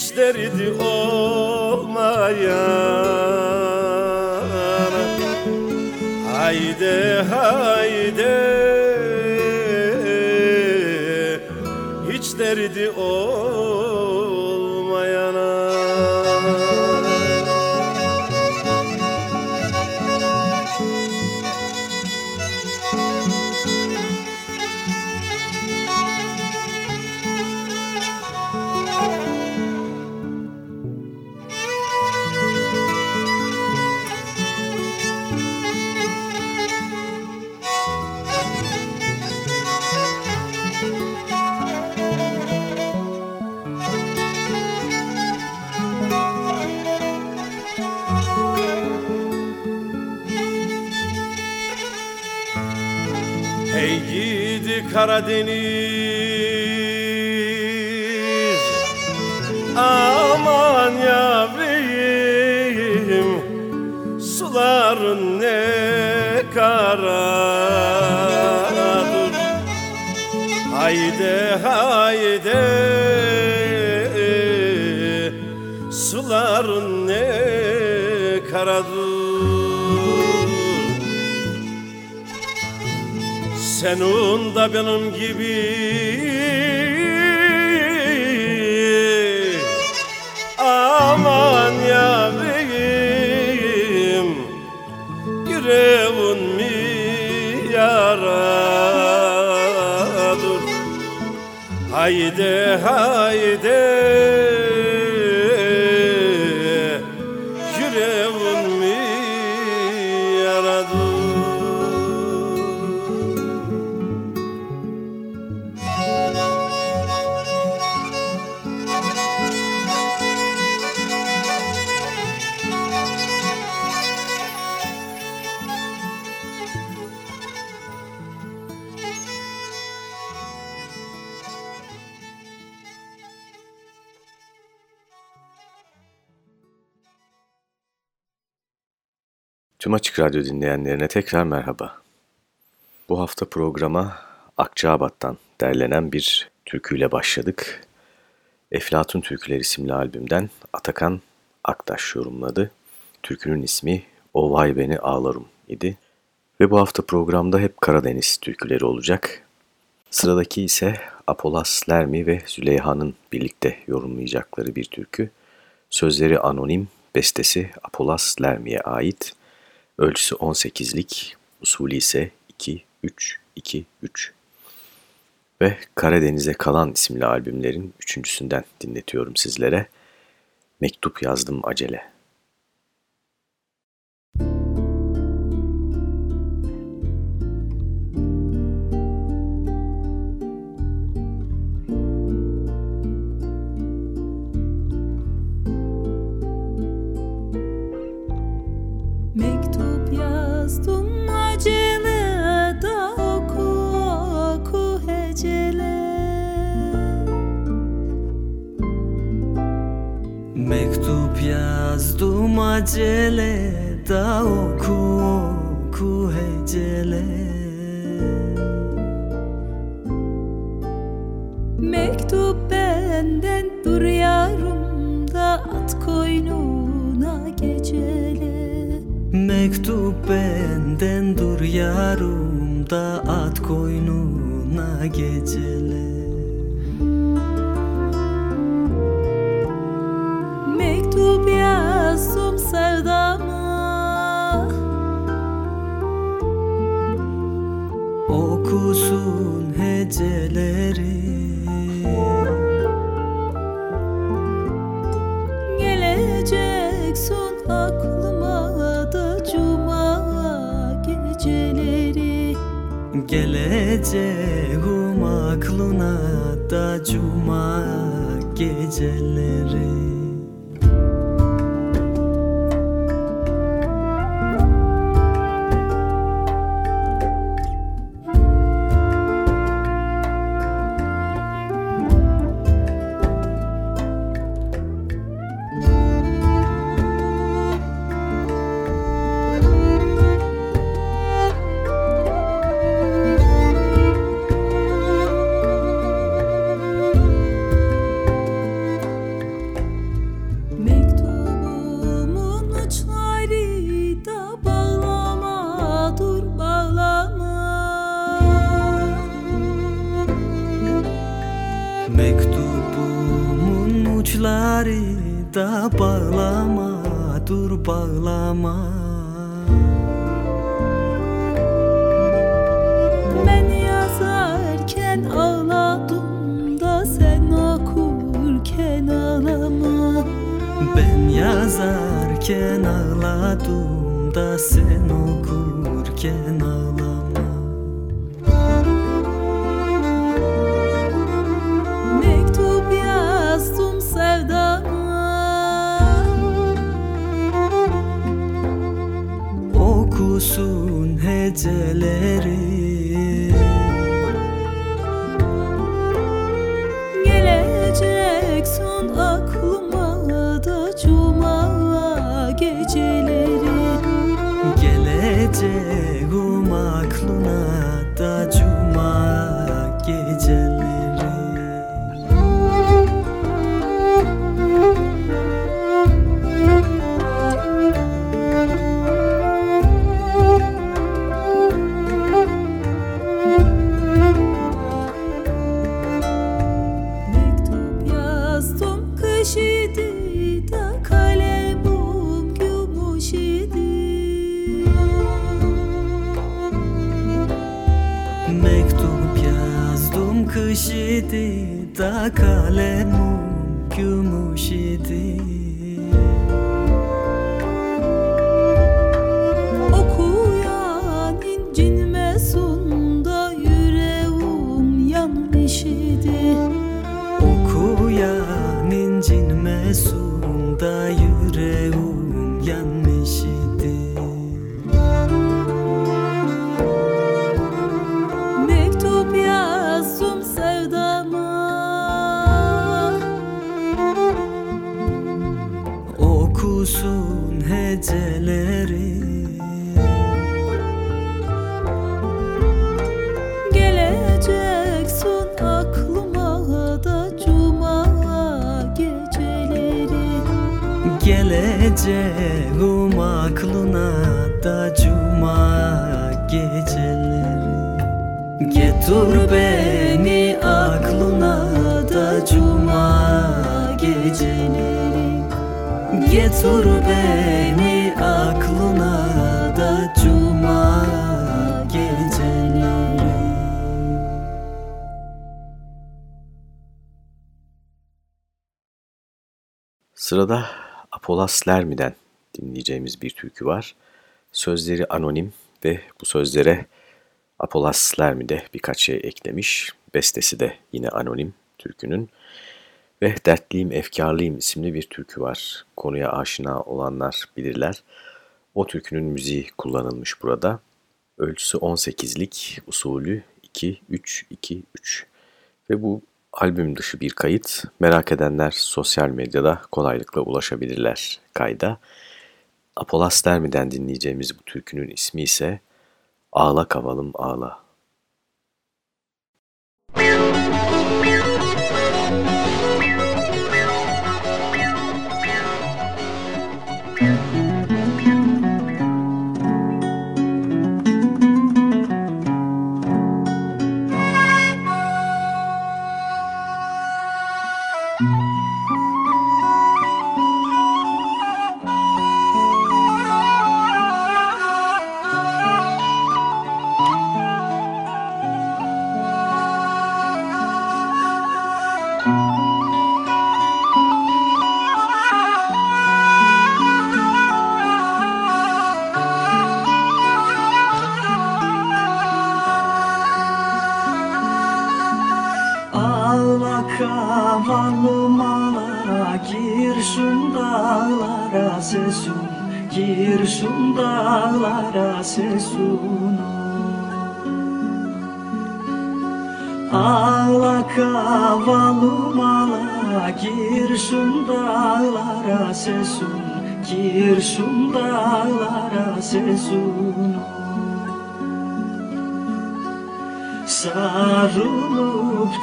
Hiç derdi olmayan. Haydi haydi. Hiç derdi olmayana Senin da benim gibi. Aman yavrum Yüreğin mi yaradır Haydi haydi Tüm Açık Radyo dinleyenlerine tekrar merhaba. Bu hafta programa Akçaabat'tan derlenen bir türküyle başladık. Eflatun Türküler isimli albümden Atakan Aktaş yorumladı. Türkünün ismi O Vay Beni Ağlarım idi. Ve bu hafta programda hep Karadeniz türküleri olacak. Sıradaki ise Apolas Lermi ve Züleyha'nın birlikte yorumlayacakları bir türkü. Sözleri anonim, bestesi Apolas Lermi'ye ait. Ölçüsü 18'lik, usulü ise 2-3-2-3. Ve Karadeniz'e Kalan isimli albümlerin üçüncüsünden dinletiyorum sizlere. Mektup yazdım acele. Geceler Mektup yazdım acele da oku oku hecele. Mektup benden dur yarımda at koynuna gecele. Mektup benden dur yarımda at koynuna gecele Mektup yazdım sevdama. Okusun heceleri Geleceğim aklına da cuma geceleri Uçları da bağlama dur bağlama. Ben yazarken ağladım da sen okurken ağlama. Ben yazarken ağladım da sen okurken ağlama Okusun heceleri idi Okuyan incinmesin da yüreğim yanmış Geleceğim aklına da cuma geceleri. Getir beni aklına da cuma geceleri. Getir beni aklına da cuma geceleri. Sırada Apolas Lermi'den dinleyeceğimiz bir türkü var. Sözleri anonim ve bu sözlere Apolas Lermi de birkaç şey eklemiş. Bestesi de yine anonim türkünün. Ve Dertliyim Efkarlıyım isimli bir türkü var. Konuya aşina olanlar bilirler. O türkünün müziği kullanılmış burada. Ölçüsü 18'lik, usulü 3-2-3-2-3 ve bu albüm dışı bir kayıt. Merak edenler sosyal medyada kolaylıkla ulaşabilirler kayda. Apolas Dermi'den dinleyeceğimiz bu türkünün ismi ise Ağla Kavalım Ağla.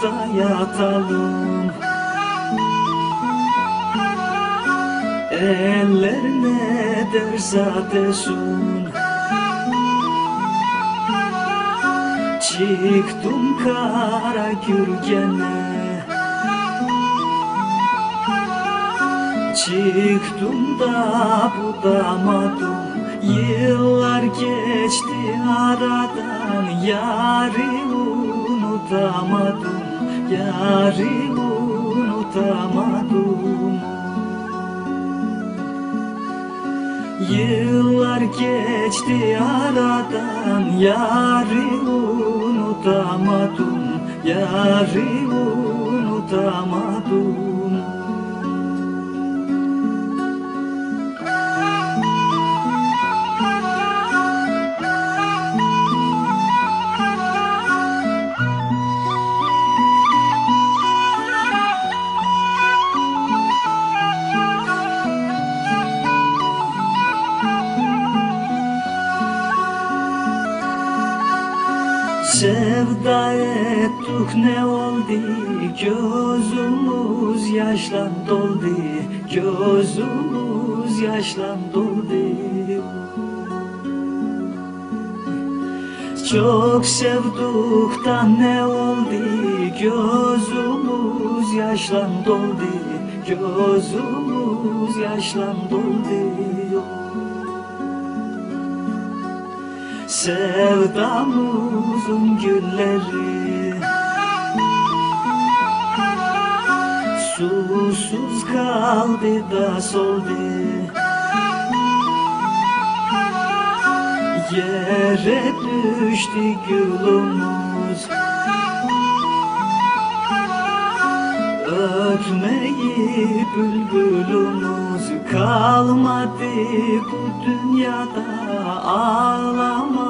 Da yatalım. Eller ne derse Çıktım kara gürgene Çıktım da budamadım Yıllar geçti aradan Yari unutamadım Yari unutamadım. Yıllar geçti aradan Yarı unutamadım. Yarı unutamadım ettik ne oldu Gözümüz yaşlan doldu. Gözümüz yaşlan doldu. Çok sevdik da ne oldu Gözümüz yaşlan doldu. Gözümüz yaşlan doldu. Sevdamızın gülleri Susuz kaldı da soldu. Yere düştü gülümüz. Ötmeyi bülbülümüz kalmadı bu dünyada. Ağlamadık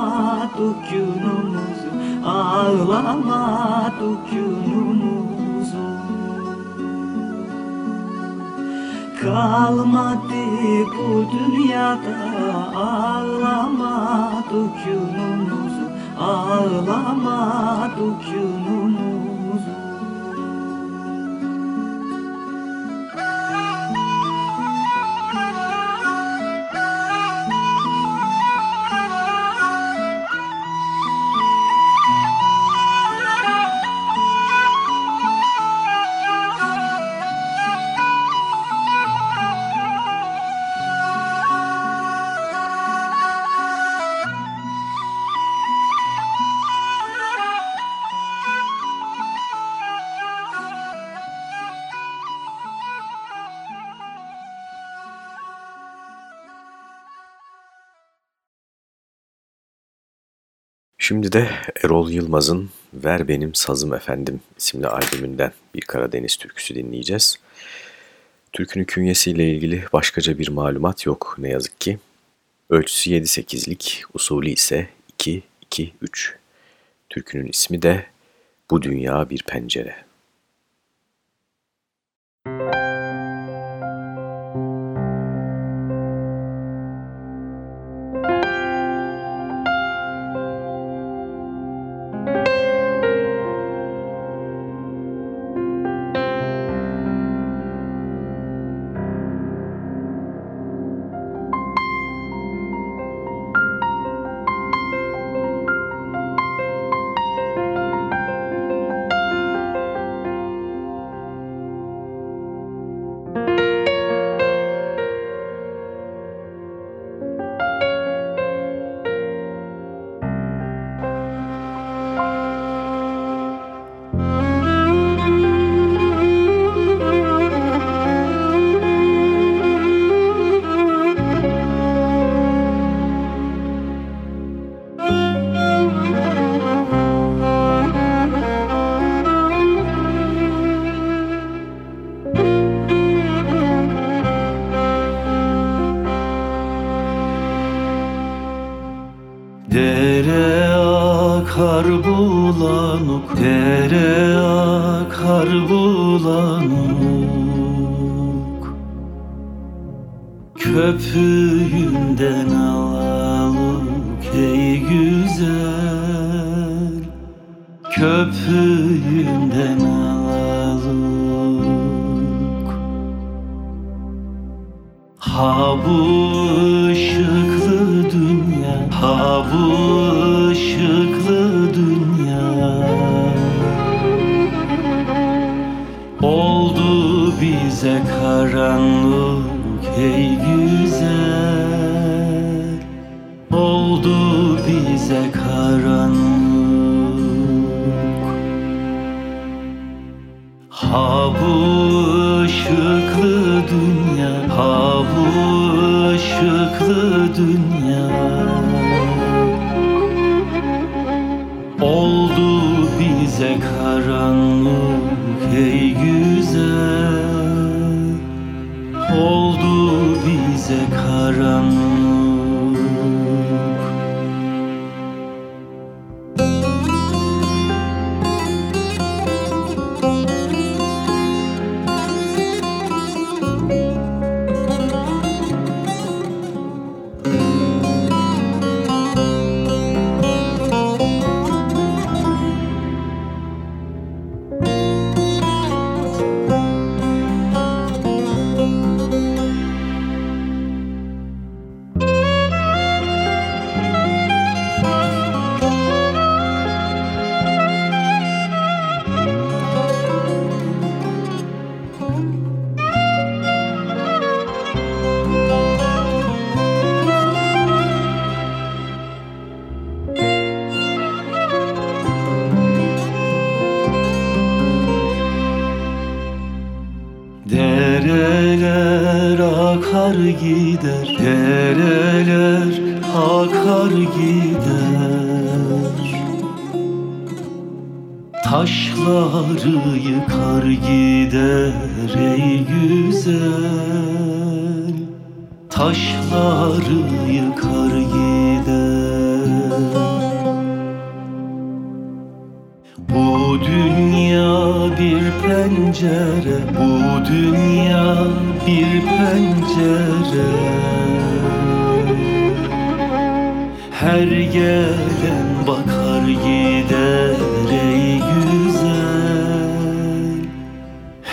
günümüzü, ağlamadık günümüzü Kalmadı bu dünyada ağlamadık günümüzü, ağlamadık günümüzü Şimdi de Erol Yılmaz'ın Ver Benim Sazım Efendim isimli albümünden bir Karadeniz türküsü dinleyeceğiz. Türkünün künyesiyle ilgili başkaca bir malumat yok ne yazık ki. Ölçüsü 7-8'lik, usulü ise 2-2-3. Türkünün ismi de Bu Dünya Bir Pencere.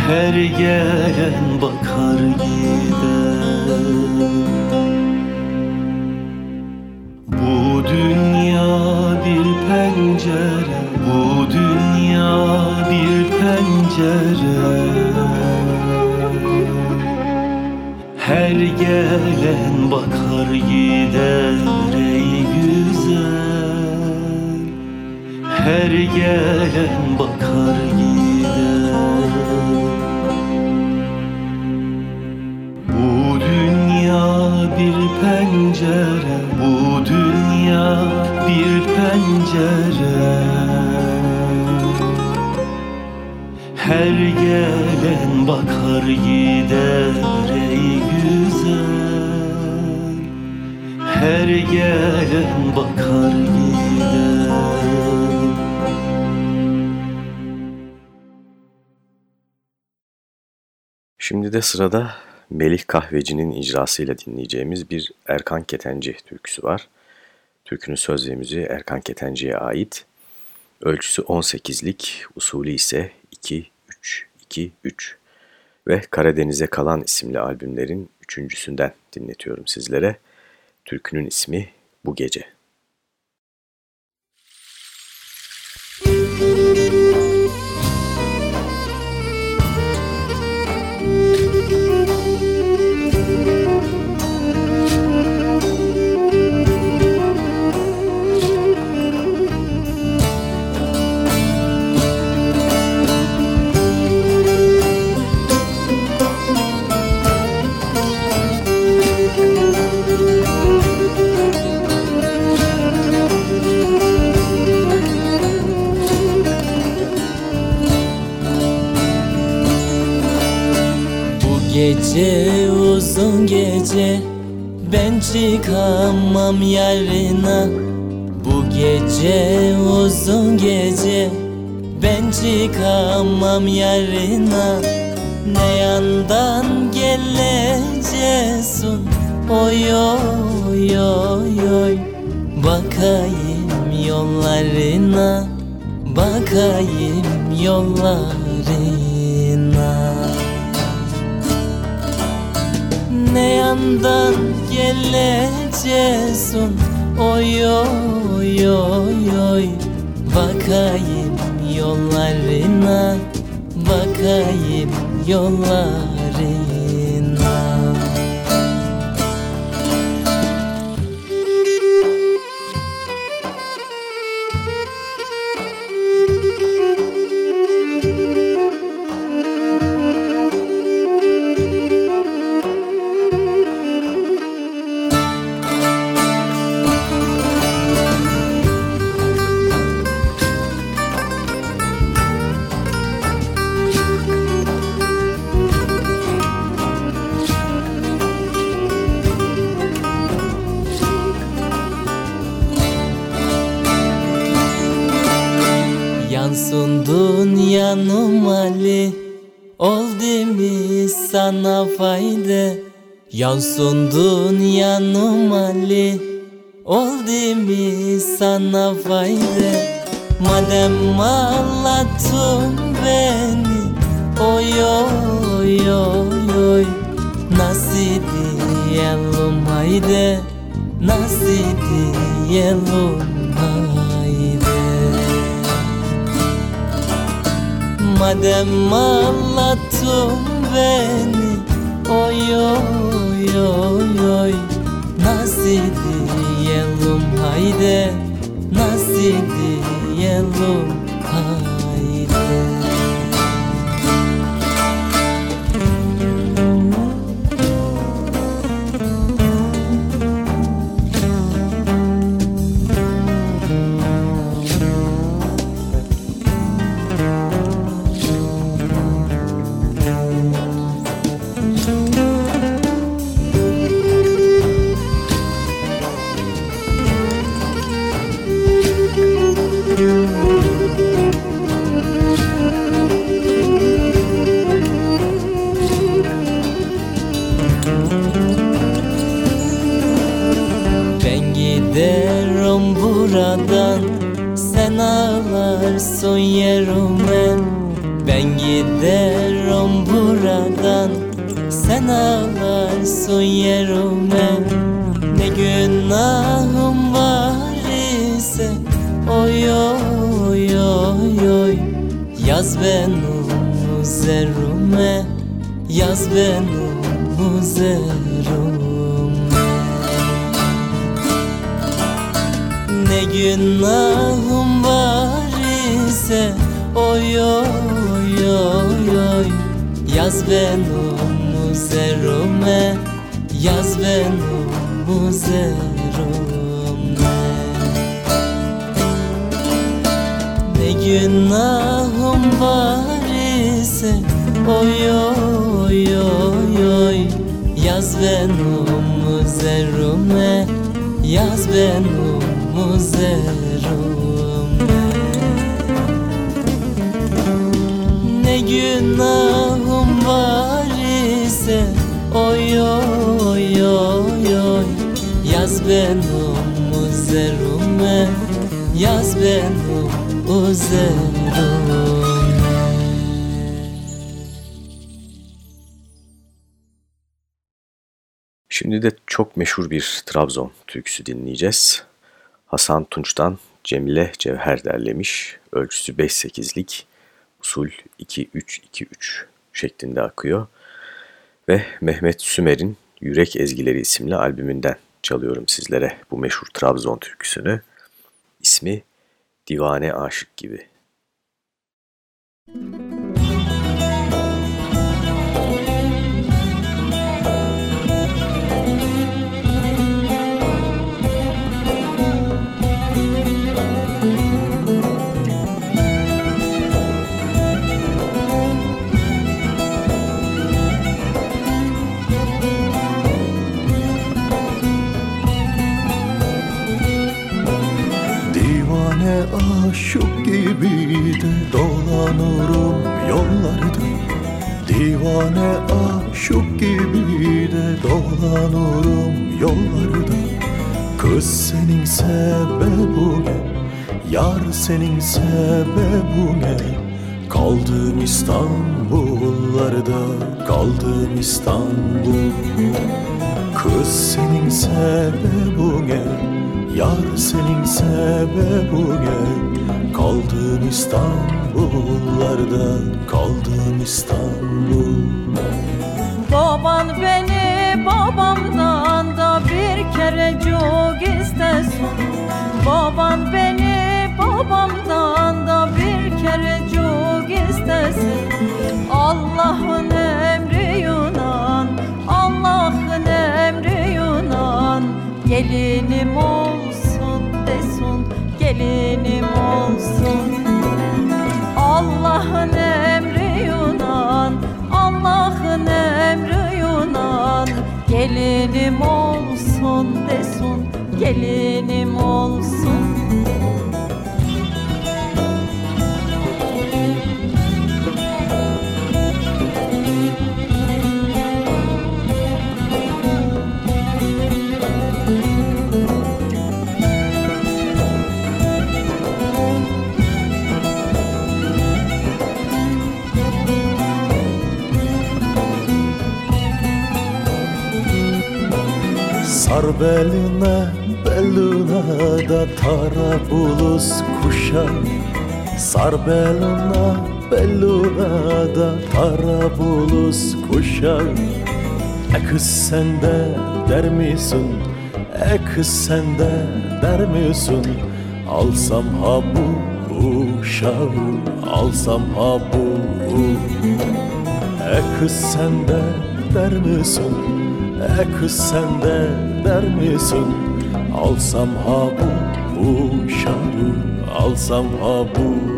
Her gelen bakar gider. Bu dünya bir pencere Bu dünya bir pencere. Her gelen bakar gider ey güzel. Her gelen bakar gider pencere. Bu dünya bir pencere. Her gelen bakar gider ey güzel. Her gelen bakar gider. Şimdi de sırada Melih Kahveci'nin icrasıyla dinleyeceğimiz bir Erkan Ketenci türküsü var. Türkünün söz ve müziği Erkan Ketenci'ye ait. Ölçüsü 18'lik, usulü ise 2-3-2-3 ve Karadeniz'e Kalan isimli albümlerin üçüncüsünden dinletiyorum sizlere. Türkünün ismi Bu Gece. Gece ben çıkamam yarına. Bu gece uzun gece ben çıkamam yarına. Ne yandan geleceksin? Oy oy oy oy. Bakayım yollarına bakayım yollarına ne yandan geleceksin. Oy oy oy oy. Bakayım yollarına Bakayım yollarına Oldu mi sana fayda Yansın dünyanın mali. Oldu mi sana fayda Madem ağlattın beni. Oy oy oy oy Nasıl diyelim haydi Nasıl diyelim haydi Madem ağlattın beni Oy oy oy oy. Nasıl diyelim haydi. Nasıl diyelim haydi ağlarsın yerime Ben giderim buradan. Sen ağlarsın yerime Ne günahım var ise. Oy oy oy oy Yaz benim üzerime Yaz benim üzerime Ne günahım ise Oy oy oy oy. Yaz benim üzerime Yaz benim üzerime Ne günahım var ise Oy oy oy oy. Yaz benim üzerime Yaz benim üzerime günahım var bize Oy oy oy oy Yaz benim üzerime Yaz benim üzerime Şimdi de çok meşhur bir Trabzon türküsü dinleyeceğiz. Hasan Tunç'tan Cemile Cevher derlemiş. Ölçüsü 5-8'lik, usul 2-3-2-3 şeklinde akıyor. Ve Mehmet Sümer'in Yürek Ezgileri isimli albümünden çalıyorum sizlere bu meşhur Trabzon türküsünü. İsmi Divane Aşık gibi. Müzik aşık gibi de dolanırım yollarda. Divane aşık gibi de dolanırım yollarda. Kız senin sebebine, yar senin sebebine Kaldım İstanbullarda, kaldım İstanbul Kız senin sebebine Yar senin sebebine Kaldım İstanbullarda Kaldım İstanbul Baban beni babamdan da bir kere çok istesin. Baban beni babamdan da bir kere çok istesin. Allah'ın emri Yunan Allah'ın emri Yunan. Gelinim ol gelinim olsun. Allah'ın emri Yunan Allah'ın emri Yunan. Gelinim olsun desun Gelinim olsun Sar beline beluna da tarabulus kuşa Sar beluna beluna da tarabulus kuşa E kız sende der misin? E kız sende der misin? Alsam ha bu uşağı Alsam ha bu E kız sende der misin? E kız sende der misin? Alsam ha bu uşağı Alsam ha bu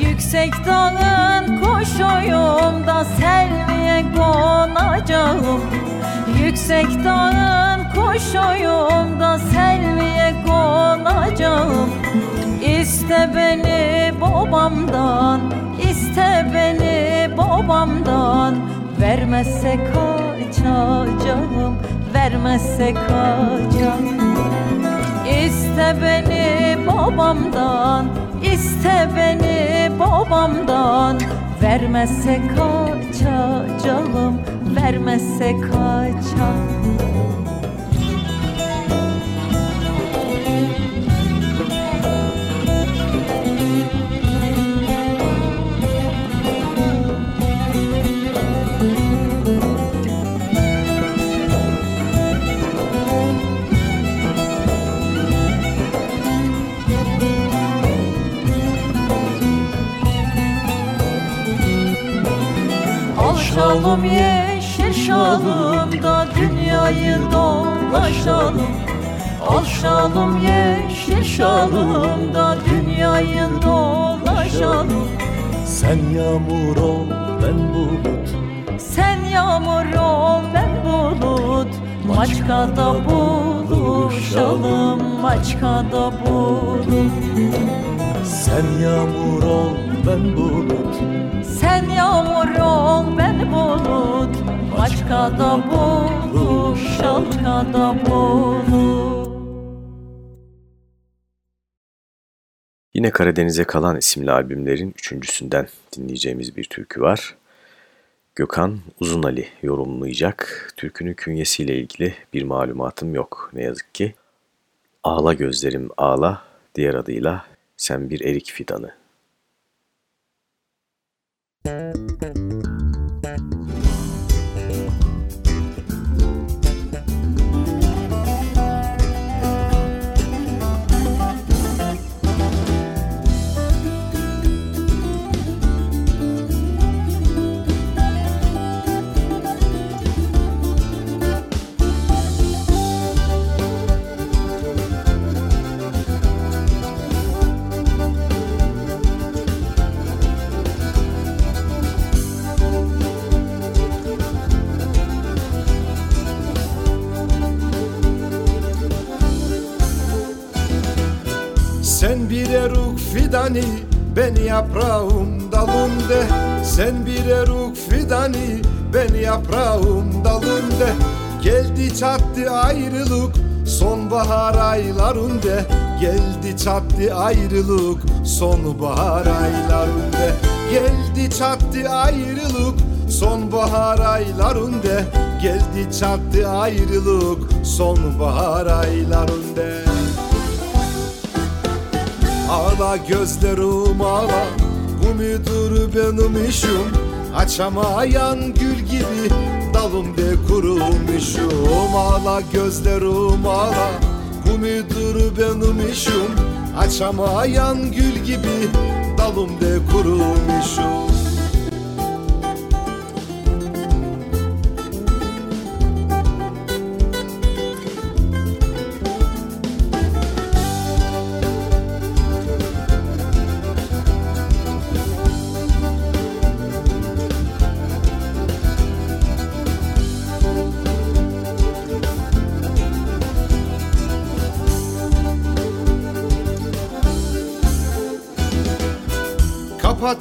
Yüksek dağın koşuyum da selviye konacağım. Yüksek dağın koşuyum da selviye konacağım. İste beni babamdan, iste beni babamdan. Vermezse kaçacağım, vermezse kaçacağım İste beni babamdan, iste beni babamdan. Vermezse kaçacağım, vermezse kaçacağım Şalım yeşil şalım da dünyayı dolaşalım. Al şalım yeşil şalım da dünyayı dolaşalım. Sen yağmur ol ben bulut. Sen yağmur ol ben bulut. Maçkada buluşalım Maçkada bulut Sen yağmur ol ben bulut Sen yağmur ol ben bulut Maçkada bolu, şalkada bolu Yine Karadeniz'e kalan isimli albümlerin üçüncüsünden dinleyeceğimiz bir türkü var. Gökhan Uzun Ali yorumlayacak. Türkünün künyesiyle ilgili bir malumatım yok ne yazık ki. Ağla gözlerim ağla, diğer adıyla Sen Bir Erik Fidanı. Thank you. Müzik fidani ben yaprağım dalımde Sen bir eruk fidani ben yaprağım dalımde Geldi çattı ayrılık sonbahar aylarında Geldi çattı ayrılık sonbahar aylarında Geldi çattı ayrılık sonbahar aylarında Geldi çattı ayrılık sonbahar aylarında Ağla gözlerim ağla. Bu müdür benim işim. Açamayan gül gibi dalımda kurumuşum. Ağla gözlerim ağla. Bu müdür benim işim. Açamayan gül gibi dalımda kurumuşum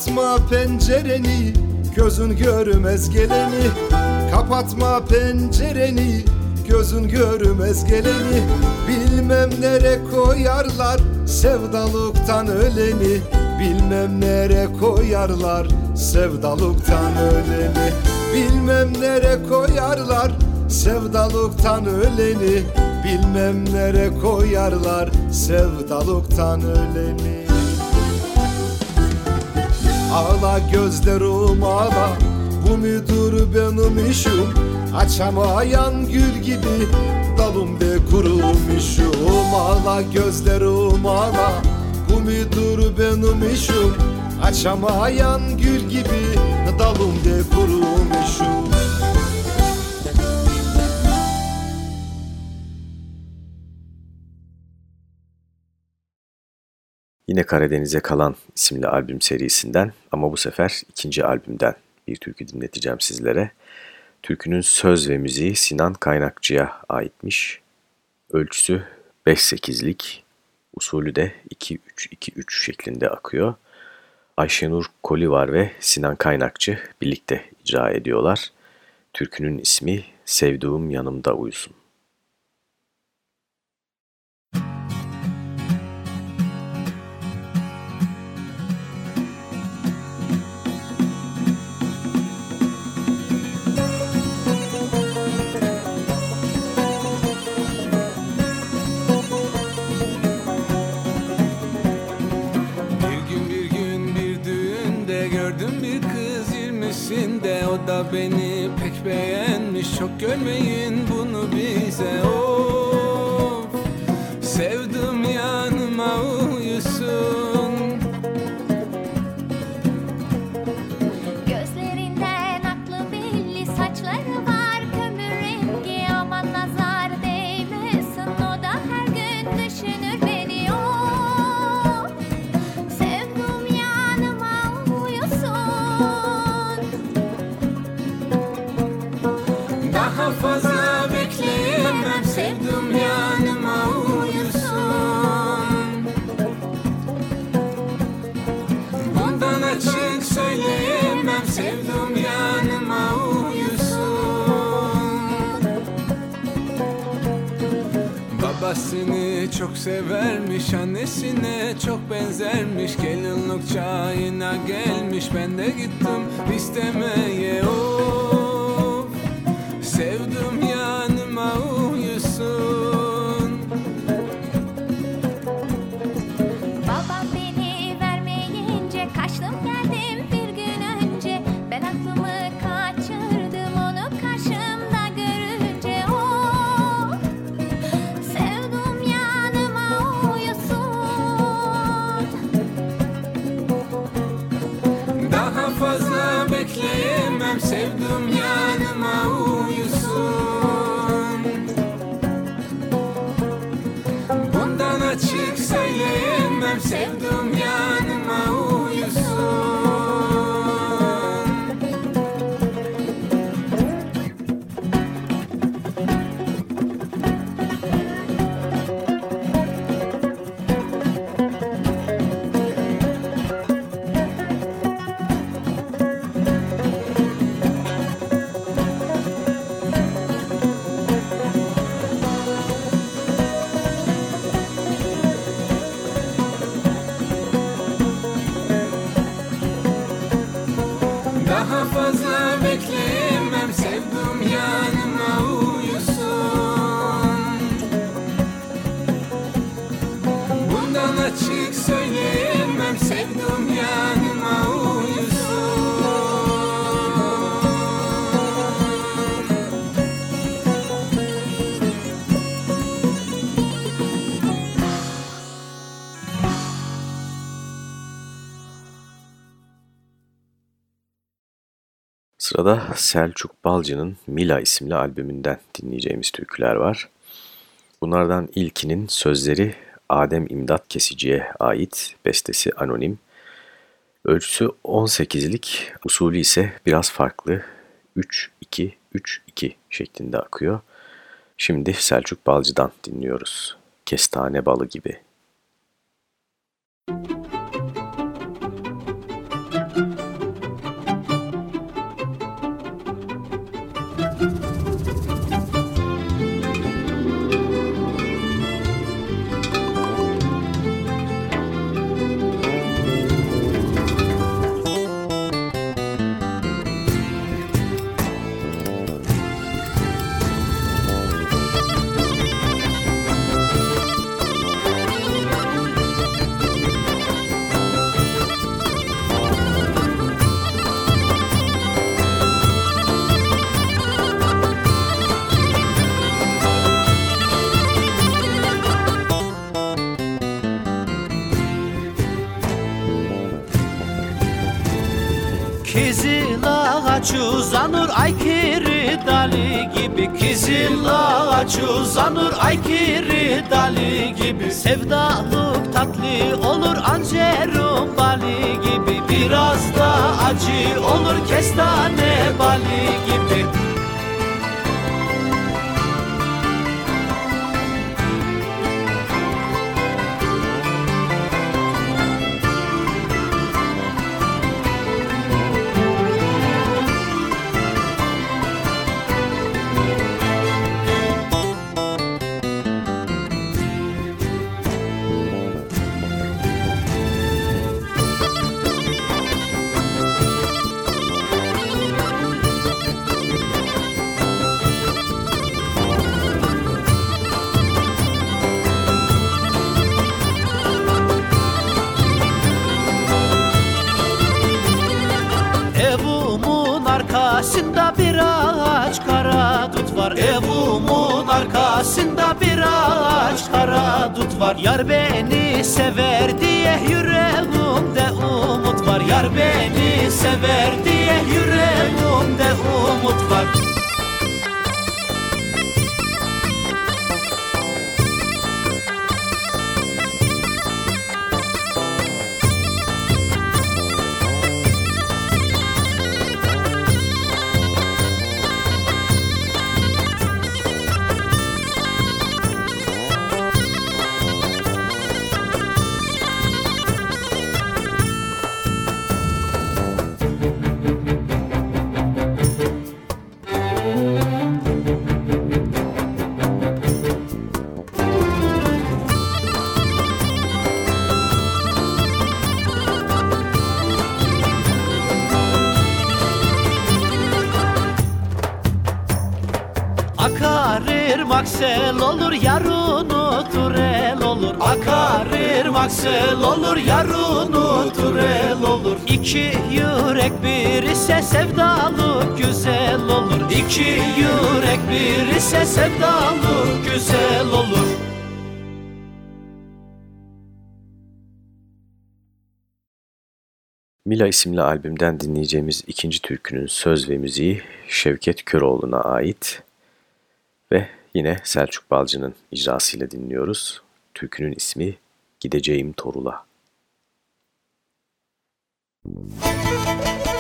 Kapatma pencereni gözün görmez geleni. Kapatma pencereni gözün görmez geleni. Bilmem nere koyarlar sevdalıktan öleni. Bilmem nere koyarlar sevdalıktan öleni. Bilmem nere koyarlar sevdalıktan öleni. Bilmem nere koyarlar sevdalıktan öleni Ağla gözlerim ağla Bu müdür benim işim. Açamayan gül gibi Dalımda kurumuşum Ağla gözlerim ağla Bu müdür benim işim. Açamayan gül gibi Dalımda kurumuşum Yine Karadeniz'e kalan isimli albüm serisinden ama bu sefer ikinci albümden bir türkü dinleteceğim sizlere. Türkünün söz ve müziği Sinan Kaynakçı'ya aitmiş. Ölçüsü 5-8'lik, usulü de 2-3-2-3 şeklinde akıyor. Ayşenur Kolivar ve Sinan Kaynakçı birlikte icra ediyorlar. Türkünün ismi Sevduğum Yanımda Uyusun. Beni pek beğenmiş. Çok görmeyin bunu bize. Of Fazla bekleyemem. Sevdum yanıma uyusun Bundan açık söyleyemem. Sevdum yanıma uyusun Babasını çok severmiş Annesine çok benzermiş. Gelinlik çayına gelmiş Ben de gittim istemeye. Oh. you Sırada Selçuk Balcı'nın Mila isimli albümünden dinleyeceğimiz türküler var. Bunlardan ilkinin sözleri Adem İmdat Kesici'ye ait, bestesi anonim. Ölçüsü 18'lik, usulü ise biraz farklı. 3-2-3-2 şeklinde akıyor. Şimdi Selçuk Balcı'dan dinliyoruz. Kestane balı gibi. Kizil uzanır ay kiri dali gibi Kizil ağaç uzanır ay kiri dali gibi. Sevdalık tatlı olur ancerum bali gibi. Biraz da acı olur kestane bali gibi var Evumun arkasında bir ağaç kara dut var. Yar beni sever diye yüreğimde umut var. Yar beni sever diye yüreğimde umut var Sel olur yar unutur el olur. Akarır sel olur yar unutur el olur. İki yürek bir ise sevdalı güzel olur. İki yürek bir ise sevdalı güzel olur. Mila isimli albümden dinleyeceğimiz ikinci türkünün söz ve müziği Şevket Köroğlu'na ait ve yine Selçuk Balcı'nın icrasıyla dinliyoruz. Türkünün ismi Gideceğim Torula. Müzik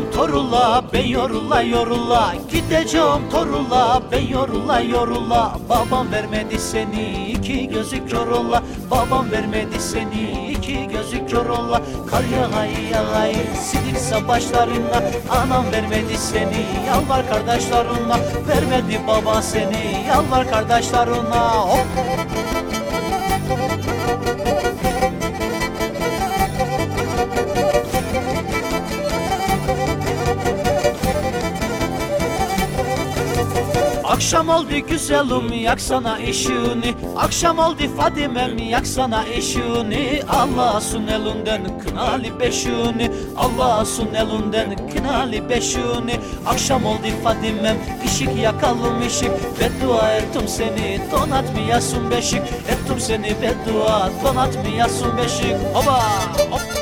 Gideceğim torula ben yorula yorula. Gideceğim torula ben yorula yorula. Babam vermedi seni iki gözü kör ola Babam vermedi seni iki gözü kör ola Kar yağay yağay sidik başlarına Anam vermedi seni yalvar kardeşlerine Vermedi baba seni yalvar kardeşlerine Hop Akşam oldu güzelim yaksana ışığını Akşam oldu Fadimem yaksana ışığını Allah'sın elinden kınalı beşini Allah'sın elinden kınalı beşini Akşam oldu Fadimem ışık yakalım ışık. Beddua ettim seni donatmayasın beşik. Ettim seni beddua donatmayasın beşik. Oba hop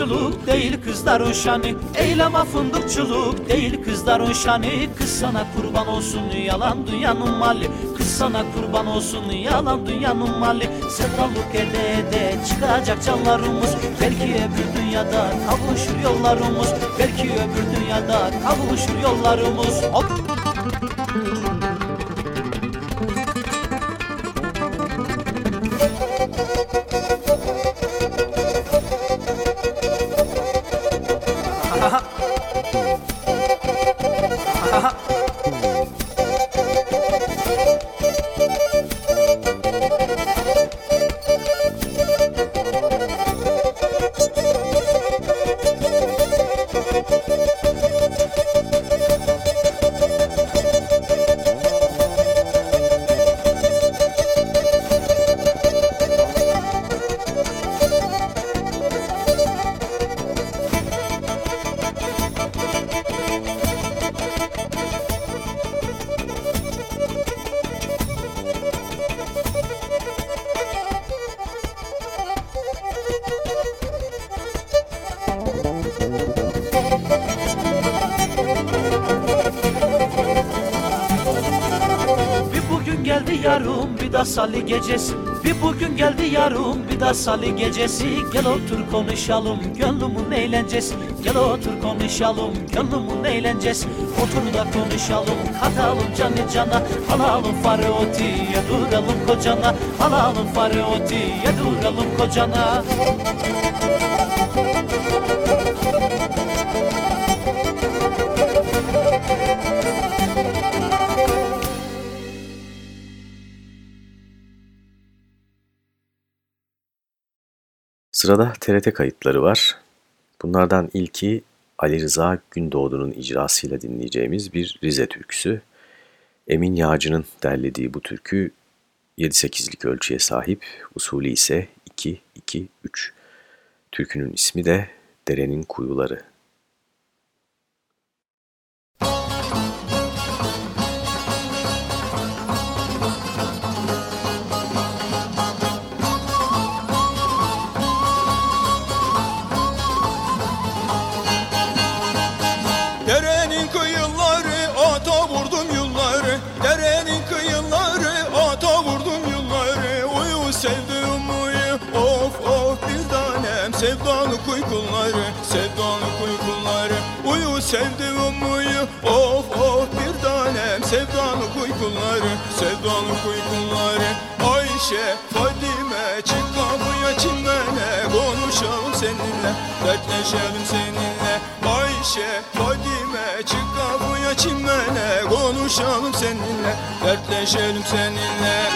fındıkçılık değil kızlar uşanı. Eyleme fındıkçılık değil kızlar uşanı. Kız sana kurban olsun yalan dünyanın mali Kız sana kurban olsun yalan dünyanın mali Sevdalık ede ede çıkacak canlarımız. Belki öbür dünyada kavuşur yollarımız. Belki öbür dünyada kavuşur yollarımız. Hop! Da salı gecesi. Bir bugün geldi yarım bir da salı gecesi. Gel otur konuşalım gönlümün eğlencesi. Gel otur konuşalım gönlümün eğlencesi. Otur da konuşalım katalım canı cana. Alalım fareoti yeduralım kocana. Alalım fareoti yeduralım kocana Sırada TRT kayıtları var. Bunlardan ilki Ali Rıza Gündoğdu'nun icrasıyla dinleyeceğimiz bir Rize türküsü. Emin Yağcı'nın derlediği bu türkü 7-8'lik ölçüye sahip, usulü ise 2-2-3. Türkünün ismi de Derenin Kuyuları. Sevdalık uykuları Sevdalık uykuları sevdim muyu Of of bir tanem. Sevdalık uykuları Sevdalık uykuları Ayşe Fadime çık kapıya çimene Konuşalım seninle dertleşelim seninle. Ayşe Fadime çık kapıya çimene Konuşalım seninle dertleşelim seninle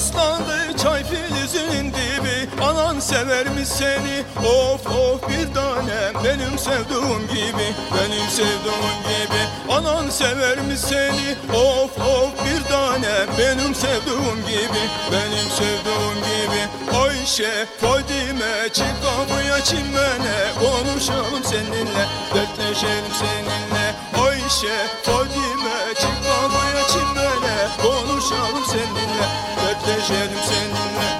ıslandı çay filizinin dibi. Anan severmiş seni. Of of bir tanem. Benim sevduğum gibi benim sevduğum gibi. Anan severmiş seni. Of of bir tanem. Benim sevduğum gibi benim sevduğum gibi. Ayşe Fadime çık kapıya çimene. Konuşalım seninle dertleşelim seninle. Ayşe Fadime çık kapıya çimene. Konuşalım seninle dertleşelim seninle.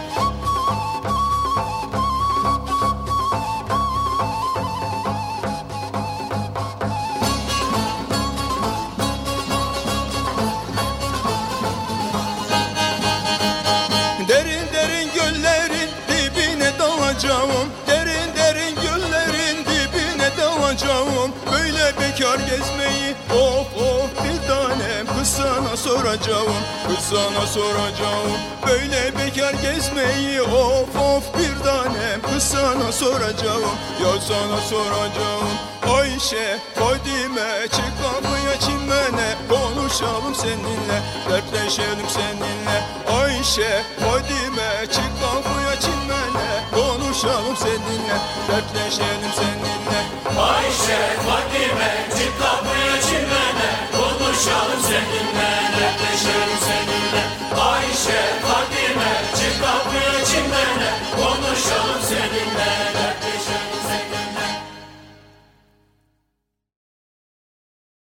Derin derin göllerin dibine dalacağım. Derin derin göllerin dibine dalacağım. Böyle bekar gezmeyi of of soracağım Kız sana soracağım. Böyle bekar gezmeyi of of bir tanem. Kız sana soracağım Ya sana soracağım. Ayşe Fadime çık kapıya çimene. Konuşalım seninle dertleşelim seninle. Ayşe Fadime çık kapıya çimene. Konuşalım seninle dertleşelim seninle. Ayşe Fadime çık kapıya çimene. Konuşalım seninle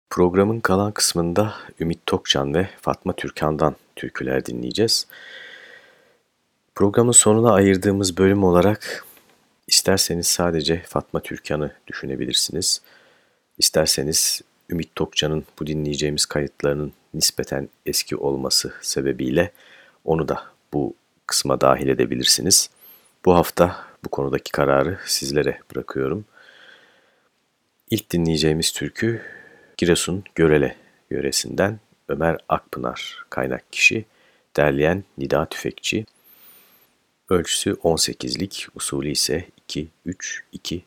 Programın kalan kısmında Ümit Tokcan ve Fatma Türkan'dan türküler dinleyeceğiz. Programın sonuna ayırdığımız bölüm olarak isterseniz sadece Fatma Türkan'ı düşünebilirsiniz. İsterseniz Ümit Tokcan'ın bu dinleyeceğimiz kayıtlarının nispeten eski olması sebebiyle onu da bu kısma dahil edebilirsiniz. Bu hafta bu konudaki kararı sizlere bırakıyorum. İlk dinleyeceğimiz türkü Giresun Görele yöresinden Ömer Akpınar kaynak kişi, derleyen Nida Tüfekçi. Ölçüsü 18'lik, usulü ise 2-3-2-3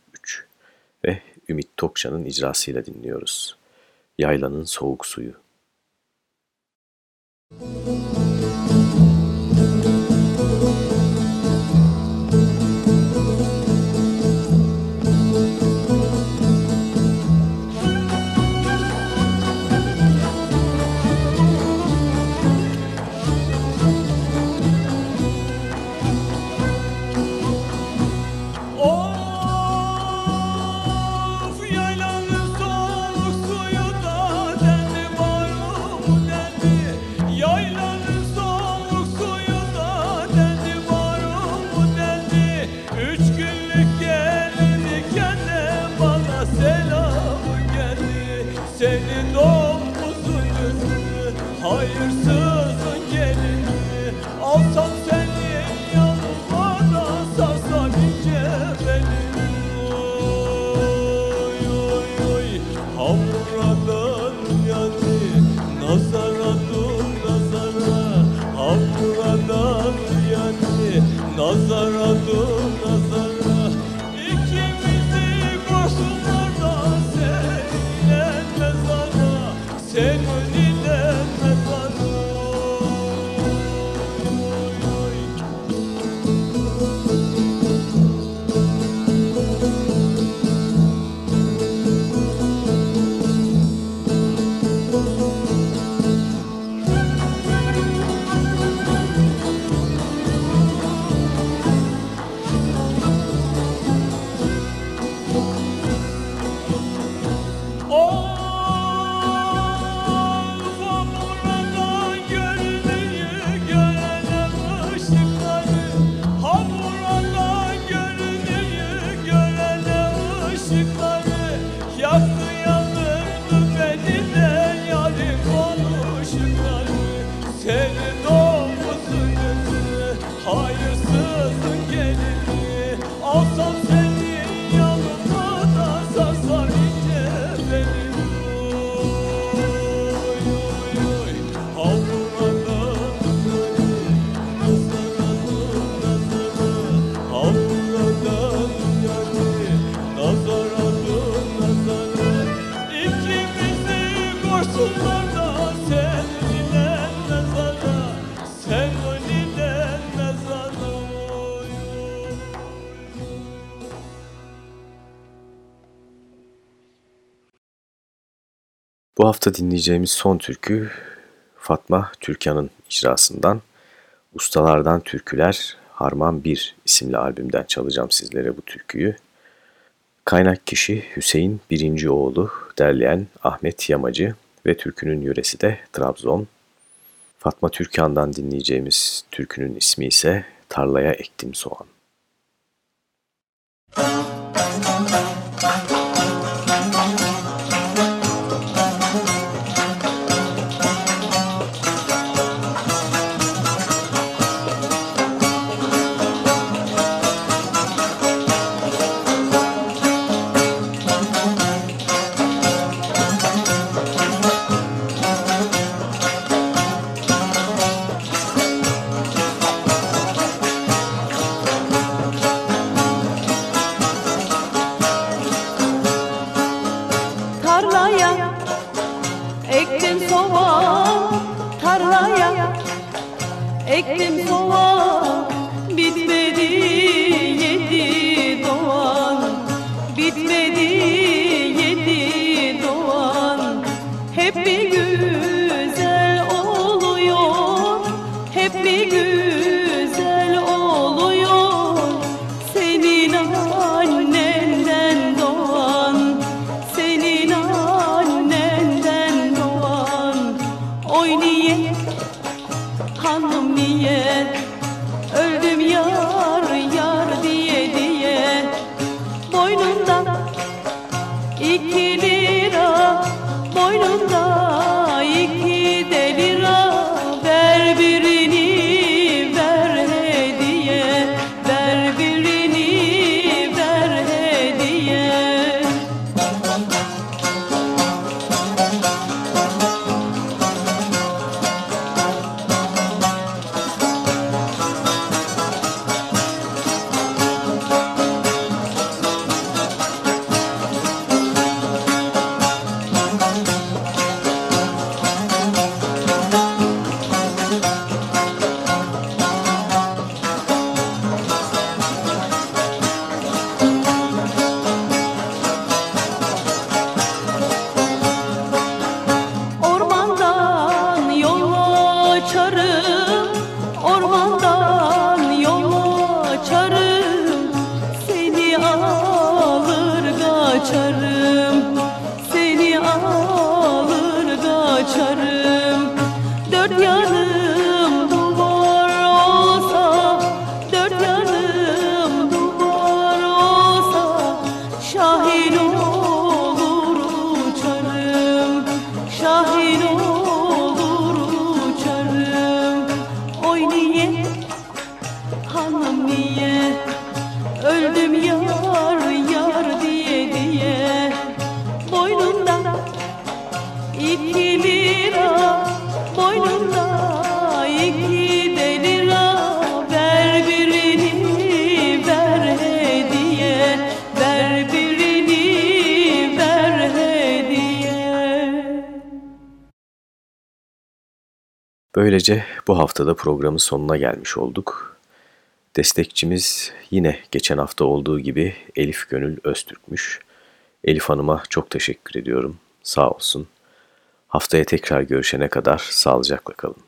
ve Ümit Tokcan'ın icrasıyla dinliyoruz. Yaylanın Soğuk Suyu. Of hafta dinleyeceğimiz son türkü Fatma Türkan'ın icrasından Ustalardan Türküler Harman 1 isimli albümden çalacağım sizlere bu türküyü. Kaynak kişi Hüseyin birinci oğlu, derleyen Ahmet Yamacı ve türkünün yöresi de Trabzon. Fatma Türkan'dan dinleyeceğimiz türkünün ismi ise Tarlaya Ektim Soğan. Müzik Böylece bu haftada programın sonuna gelmiş olduk. Destekçimiz yine geçen hafta olduğu gibi Elif Gönül Öztürk'müş. Elif Hanım'a çok teşekkür ediyorum. Sağ olsun. Haftaya tekrar görüşene kadar sağlıcakla kalın.